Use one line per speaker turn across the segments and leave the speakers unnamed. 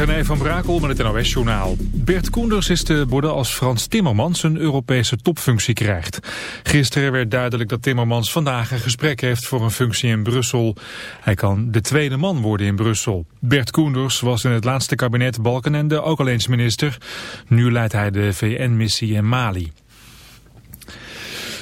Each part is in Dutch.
René van Brakel met het NOS-journaal. Bert Koenders is te worden als Frans Timmermans een Europese topfunctie krijgt. Gisteren werd duidelijk dat Timmermans vandaag een gesprek heeft voor een functie in Brussel. Hij kan de tweede man worden in Brussel. Bert Koenders was in het laatste kabinet Balkenende ook al eens minister. Nu leidt hij de VN-missie in Mali.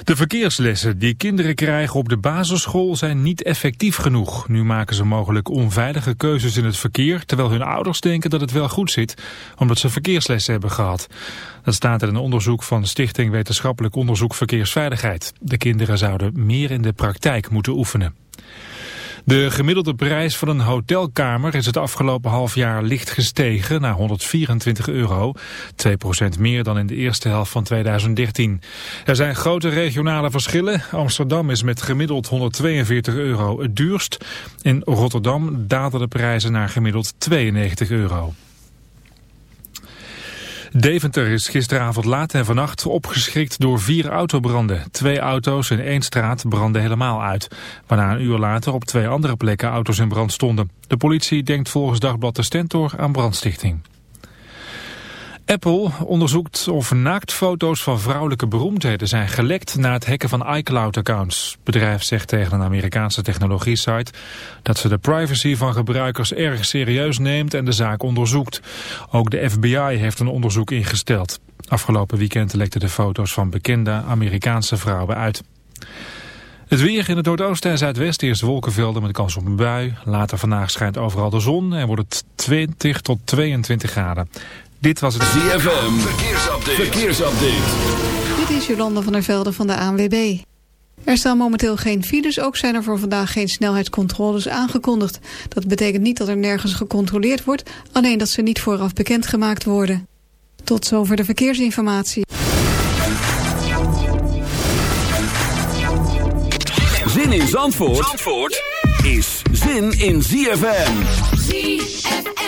De verkeerslessen die kinderen krijgen op de basisschool zijn niet effectief genoeg. Nu maken ze mogelijk onveilige keuzes in het verkeer... terwijl hun ouders denken dat het wel goed zit... omdat ze verkeerslessen hebben gehad. Dat staat in een onderzoek van Stichting Wetenschappelijk Onderzoek Verkeersveiligheid. De kinderen zouden meer in de praktijk moeten oefenen. De gemiddelde prijs van een hotelkamer is het afgelopen half jaar licht gestegen naar 124 euro. 2% meer dan in de eerste helft van 2013. Er zijn grote regionale verschillen. Amsterdam is met gemiddeld 142 euro het duurst. In Rotterdam daalden de prijzen naar gemiddeld 92 euro. Deventer is gisteravond laat en vannacht opgeschrikt door vier autobranden. Twee auto's in één straat brandden helemaal uit. Waarna een uur later op twee andere plekken auto's in brand stonden. De politie denkt volgens Dagblad de Stentor aan brandstichting. Apple onderzoekt of naaktfoto's van vrouwelijke beroemdheden zijn gelekt na het hacken van iCloud-accounts. Het bedrijf zegt tegen een Amerikaanse technologie-site dat ze de privacy van gebruikers erg serieus neemt en de zaak onderzoekt. Ook de FBI heeft een onderzoek ingesteld. Afgelopen weekend lekten de foto's van bekende Amerikaanse vrouwen uit. Het weer in het noordoosten en zuidwesten eerst wolkenvelden met kans op een bui. Later vandaag schijnt overal de zon en wordt het 20 tot 22 graden. Dit was het
ZFM. Verkeersupdate. Verkeersupdate.
Dit is Jolanda van der Velde van de ANWB. Er staan momenteel geen files, ook zijn er voor vandaag geen snelheidscontroles aangekondigd. Dat betekent niet dat er nergens gecontroleerd wordt, alleen dat ze niet vooraf bekendgemaakt worden. Tot zover de verkeersinformatie.
Zin in Zandvoort, Zandvoort is zin in ZFM.
ZFM.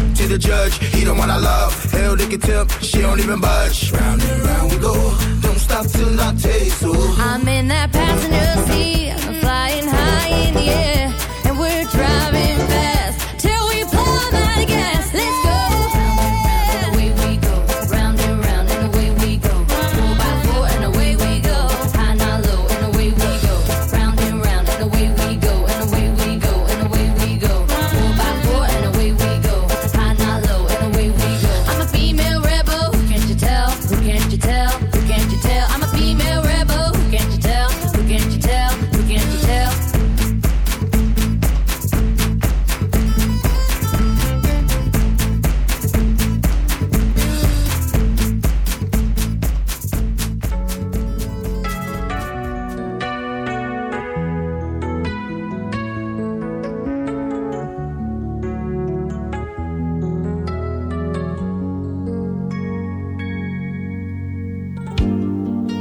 To the judge, he one I love. Hell, they can she don't even budge. Round and round we go. Don't stop till I taste so.
I'm in that passenger seat, flying high in the air, and we're driving fast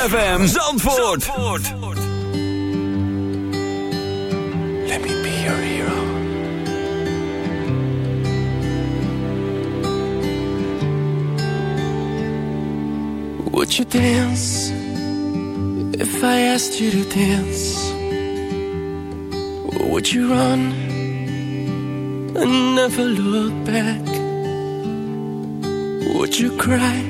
ZFM Zandvoort.
Let me be your hero. Would you dance if I asked you to dance? Or would you run and never look back? Would you cry?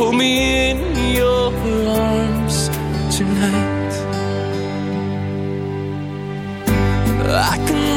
Hold me in your arms tonight. I can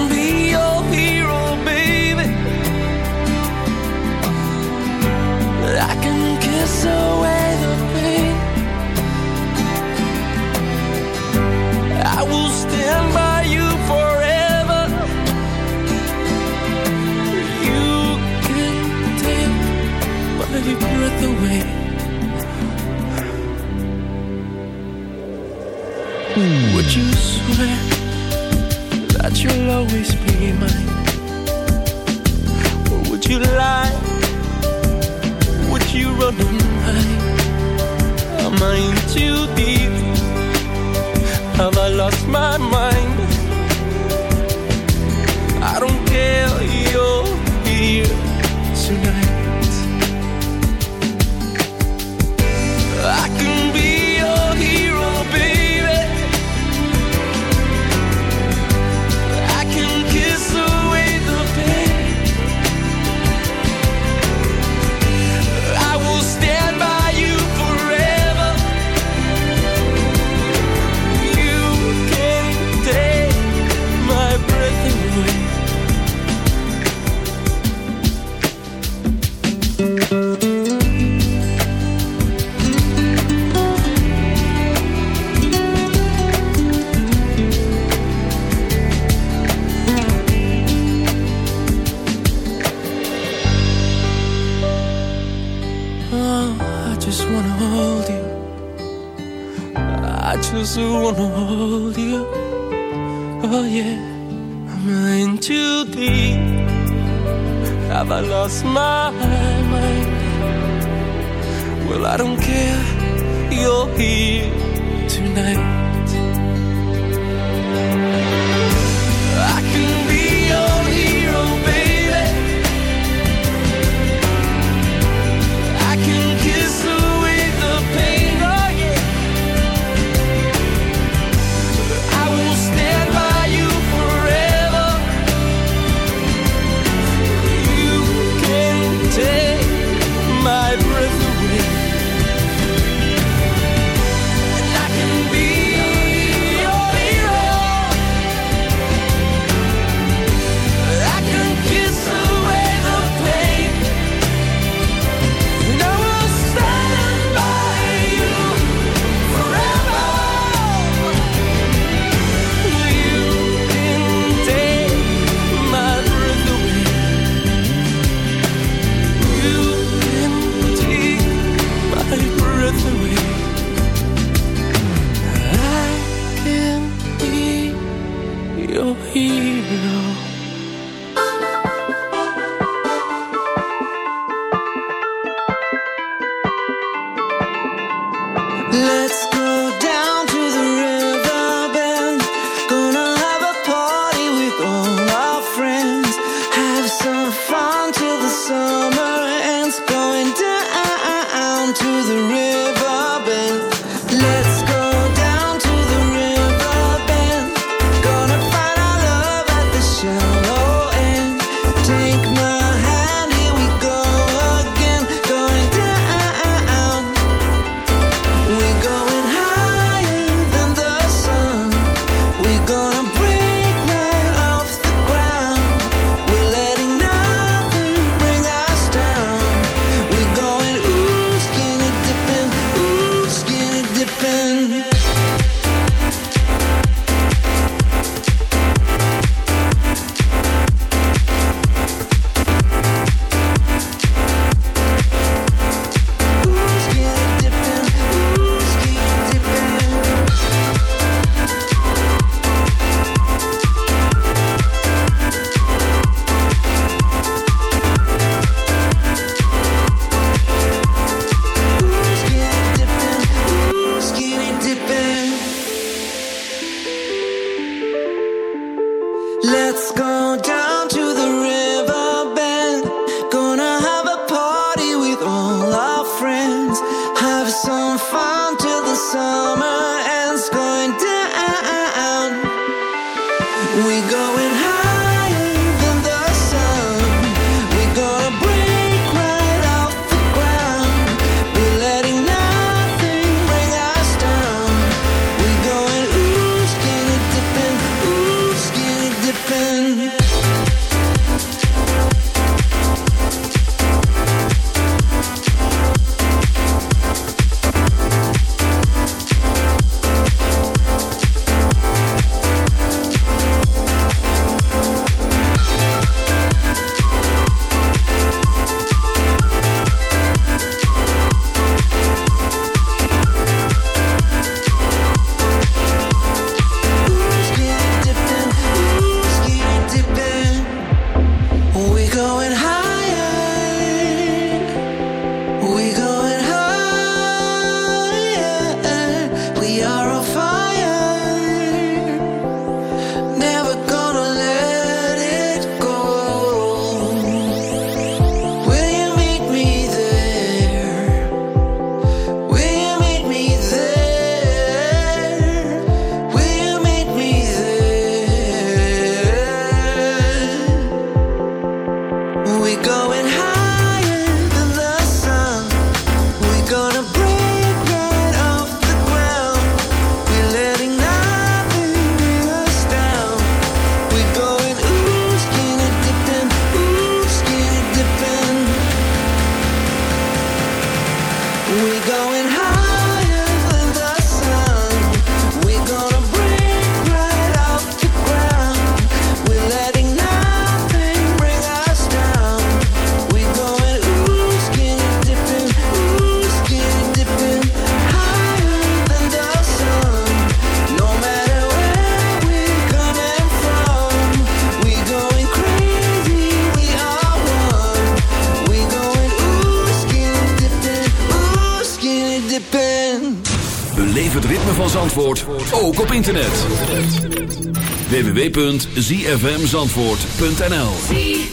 www.zfmzandvoort.nl